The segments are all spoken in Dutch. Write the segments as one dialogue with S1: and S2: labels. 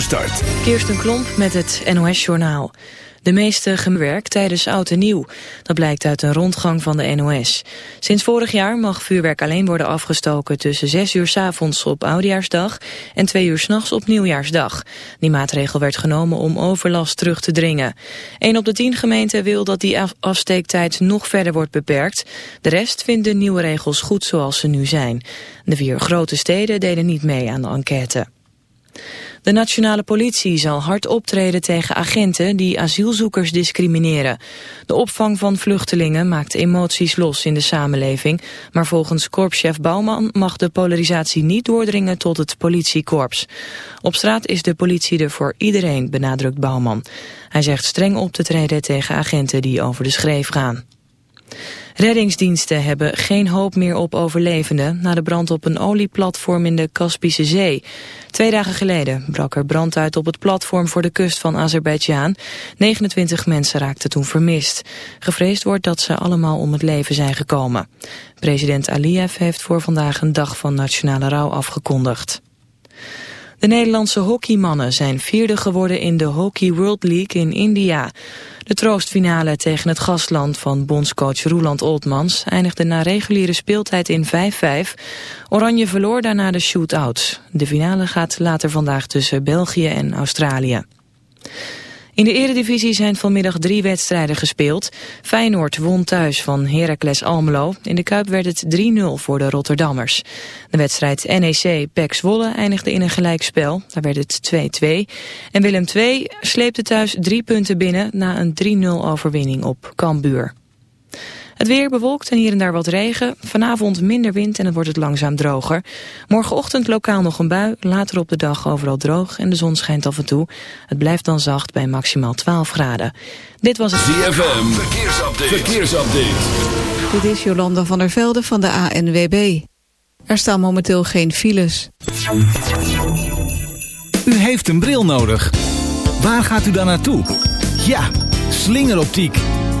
S1: Start.
S2: Kirsten Klomp met het NOS-journaal. De meeste gewerkt tijdens oud en nieuw. Dat blijkt uit een rondgang van de NOS. Sinds vorig jaar mag vuurwerk alleen worden afgestoken tussen 6 uur s avonds op Oudjaarsdag en 2 uur s'nachts op Nieuwjaarsdag. Die maatregel werd genomen om overlast terug te dringen. Een op de tien gemeenten wil dat die afsteektijd nog verder wordt beperkt. De rest vindt de nieuwe regels goed zoals ze nu zijn. De vier grote steden deden niet mee aan de enquête. De nationale politie zal hard optreden tegen agenten die asielzoekers discrimineren. De opvang van vluchtelingen maakt emoties los in de samenleving, maar volgens korpschef Bouwman mag de polarisatie niet doordringen tot het politiekorps. Op straat is de politie er voor iedereen, benadrukt Bouwman. Hij zegt streng op te treden tegen agenten die over de schreef gaan. Reddingsdiensten hebben geen hoop meer op overlevenden na de brand op een olieplatform in de Kaspische Zee. Twee dagen geleden brak er brand uit op het platform voor de kust van Azerbeidzjan. 29 mensen raakten toen vermist. Gevreesd wordt dat ze allemaal om het leven zijn gekomen. President Aliyev heeft voor vandaag een dag van nationale rouw afgekondigd. De Nederlandse hockeymannen zijn vierde geworden in de Hockey World League in India. De troostfinale tegen het gastland van bondscoach Roeland Oltmans eindigde na reguliere speeltijd in 5-5. Oranje verloor daarna de shootout. De finale gaat later vandaag tussen België en Australië. In de eredivisie zijn vanmiddag drie wedstrijden gespeeld. Feyenoord won thuis van Heracles Almelo. In de Kuip werd het 3-0 voor de Rotterdammers. De wedstrijd NEC-PEC Zwolle eindigde in een gelijkspel. Daar werd het 2-2. En Willem II sleepte thuis drie punten binnen na een 3-0 overwinning op Cambuur. Het weer bewolkt en hier en daar wat regen. Vanavond minder wind en het wordt het langzaam droger. Morgenochtend lokaal nog een bui, later op de dag overal droog en de zon schijnt af en toe. Het blijft dan zacht bij maximaal 12 graden. Dit was het...
S1: ZFM, verkeersupdate. verkeersupdate.
S3: Dit is Jolanda van der Velde van de ANWB. Er staan momenteel geen files.
S4: U heeft een bril nodig. Waar gaat u dan naartoe? Ja, slingeroptiek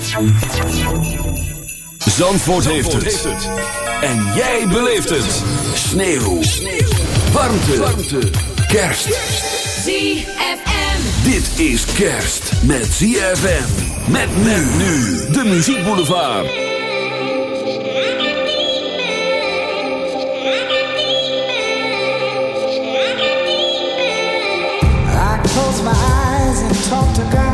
S5: Zandvoort.
S1: Zandvoort, heeft, het. En jij beleeft het. Sneeuw. Sneeuw. Warmte. Warmte. Kerst.
S5: ZFM.
S1: Dit is kerst met ZFM. Met men nu. De Muziekboulevard.
S6: I close my eyes and talk to God.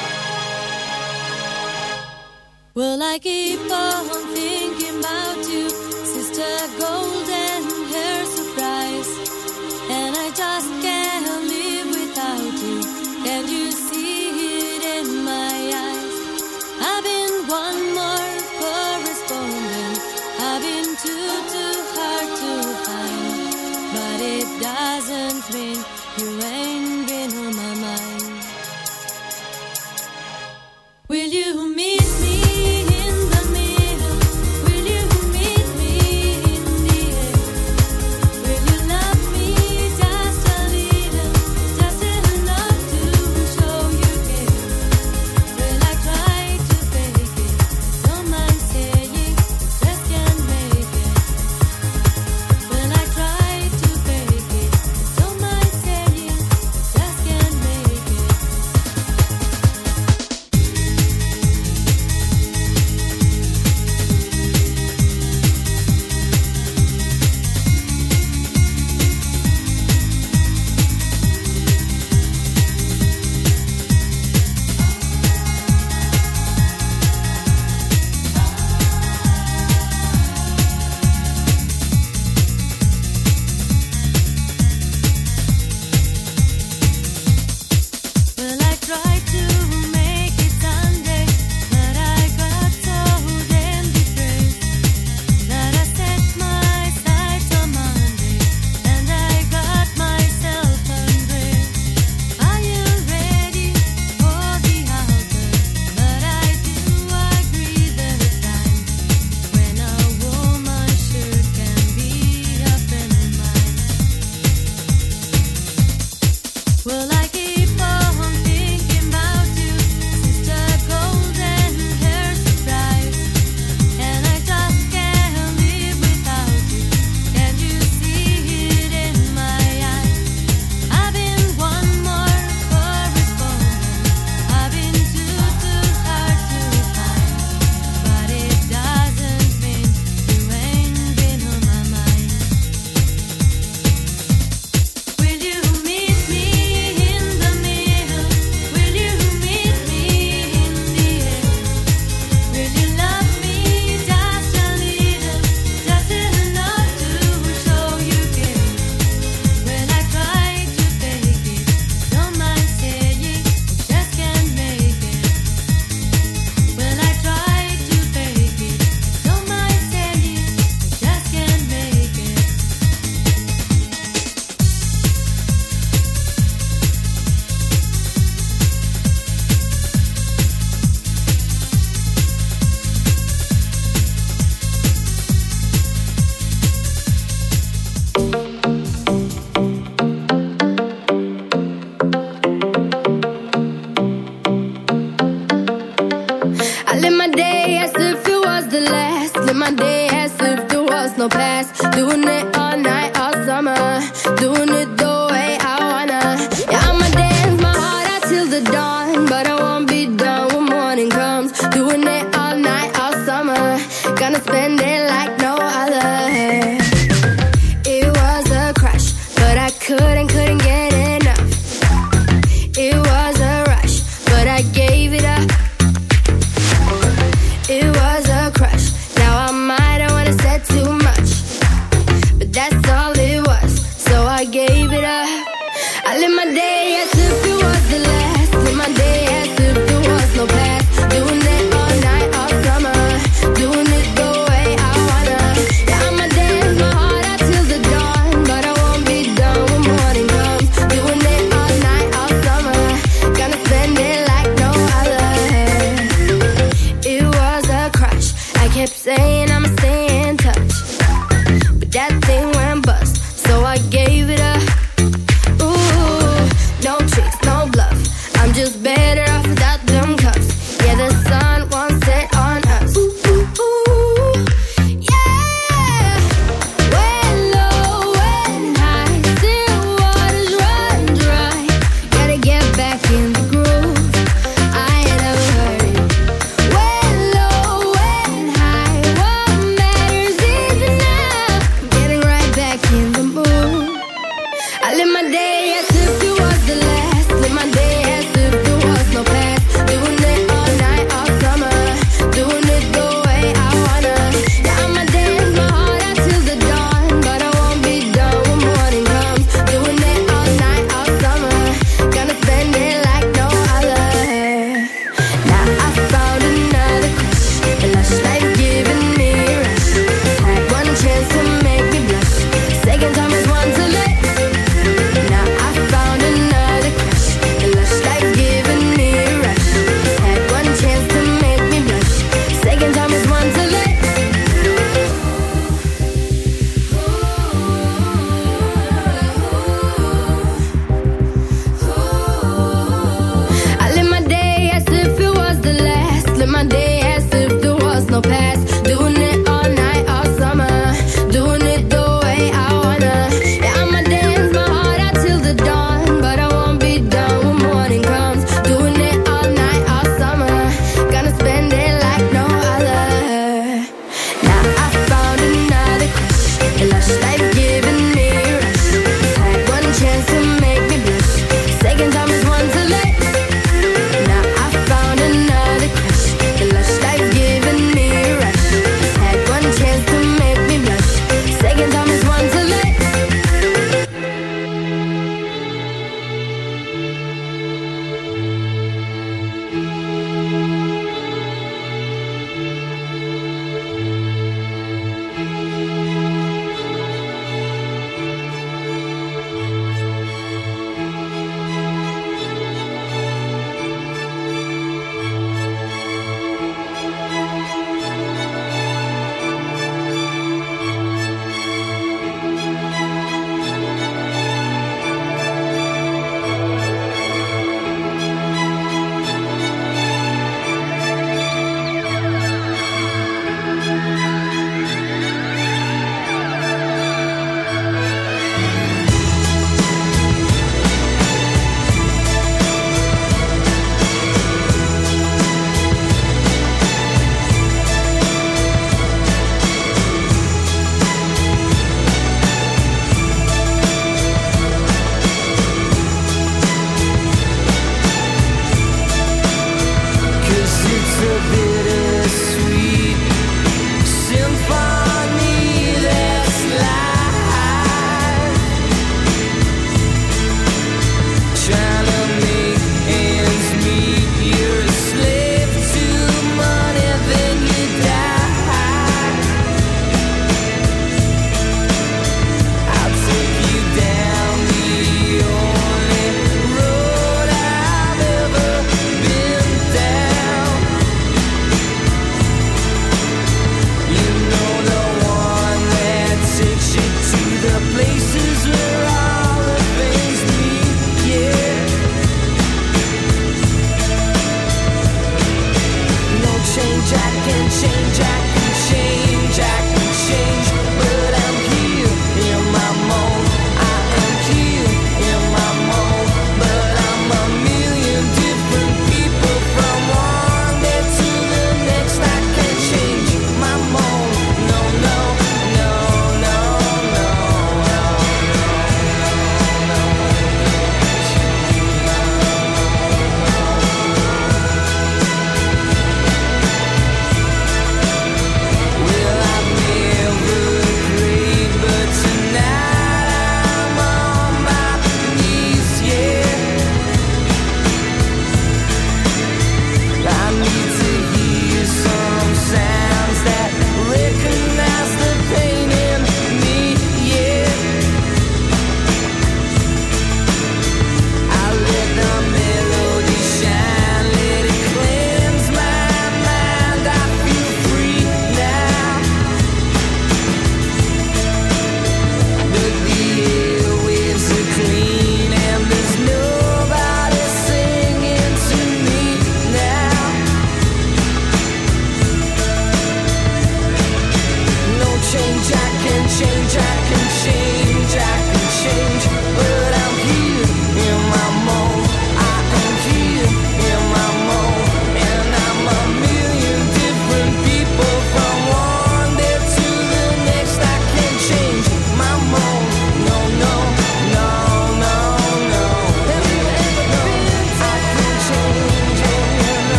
S7: Will I keep on thinking about you?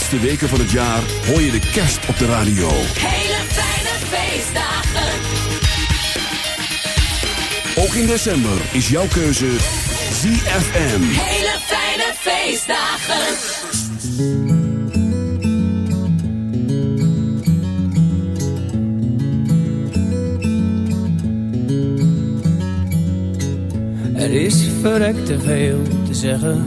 S1: Laatste weken van het jaar hoor je de kerst op de radio.
S7: Hele fijne feestdagen.
S1: Ook in december is jouw keuze ZFM.
S7: Hele fijne feestdagen.
S8: Er is verrekt te veel te zeggen.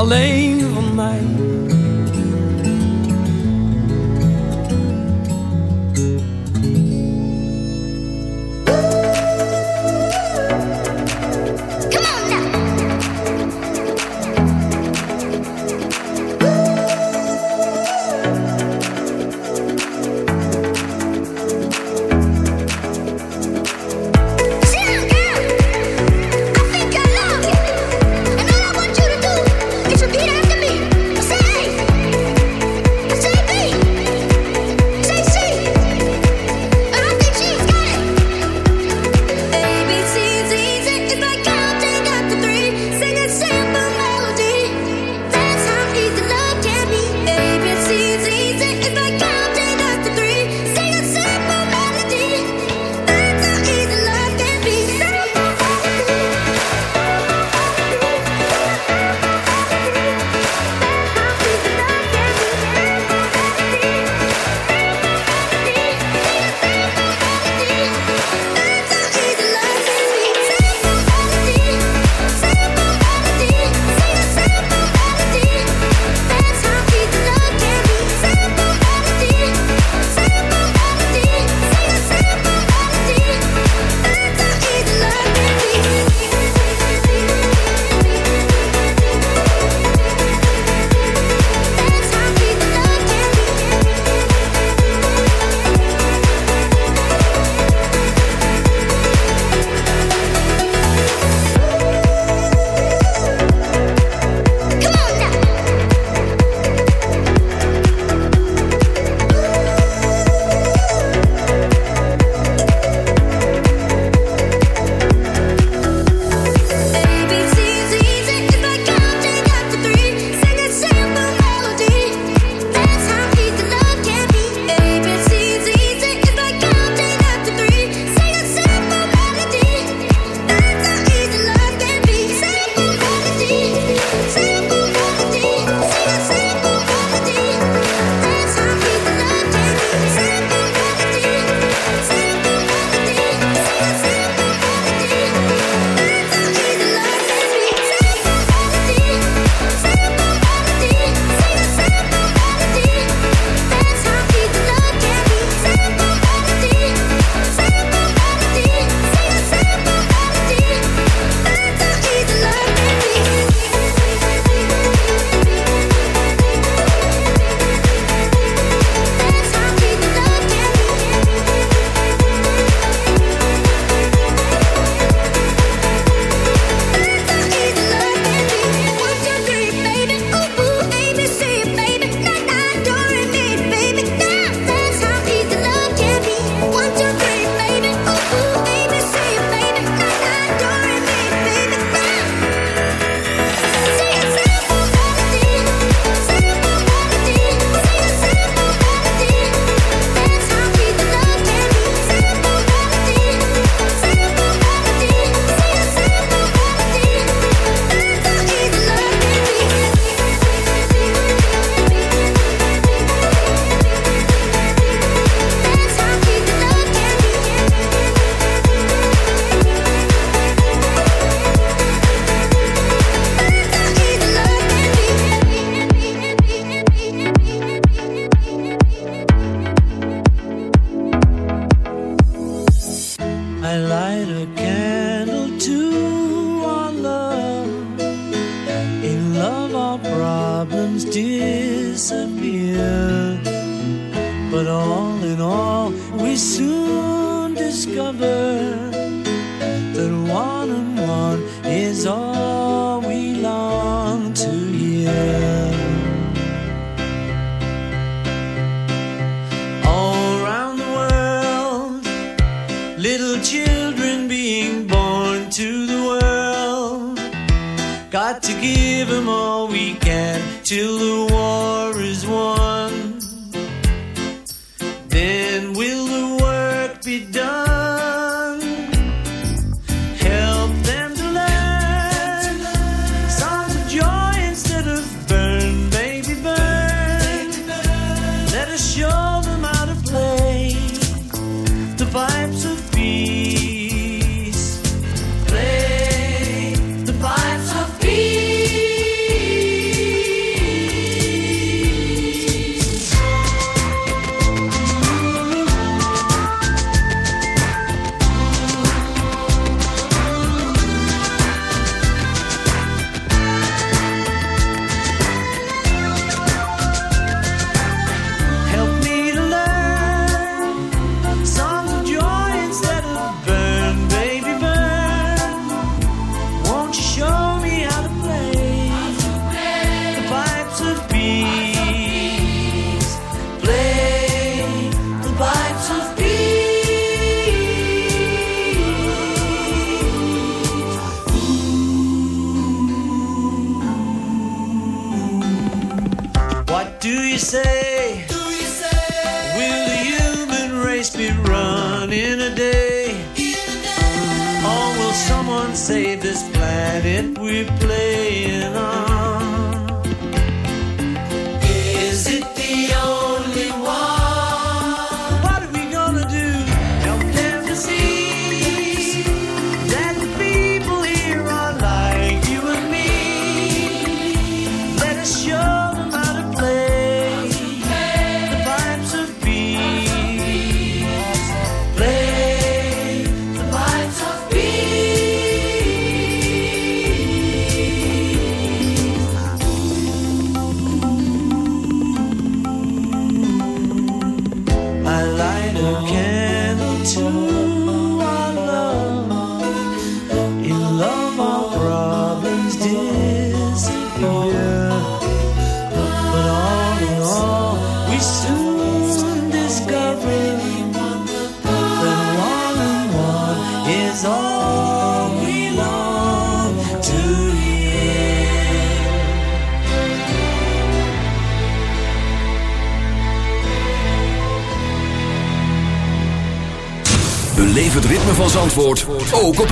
S8: Alleen
S9: till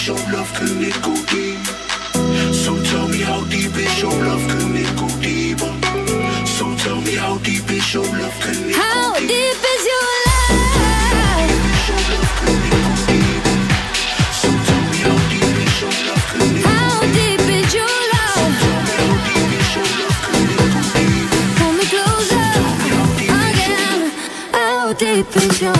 S10: show
S11: love,
S7: can it go deep? So tell me how deep is your love, can it go deeper? So tell me how deep is your love, can it
S11: how
S7: go
S11: deep?
S7: How deep is your love?
S11: deep is your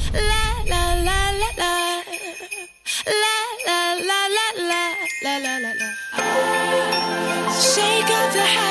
S12: to
S13: have